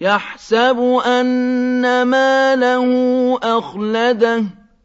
يَحْسَبُ أَنَّ مَالَهُ أَخْلَدَهُ.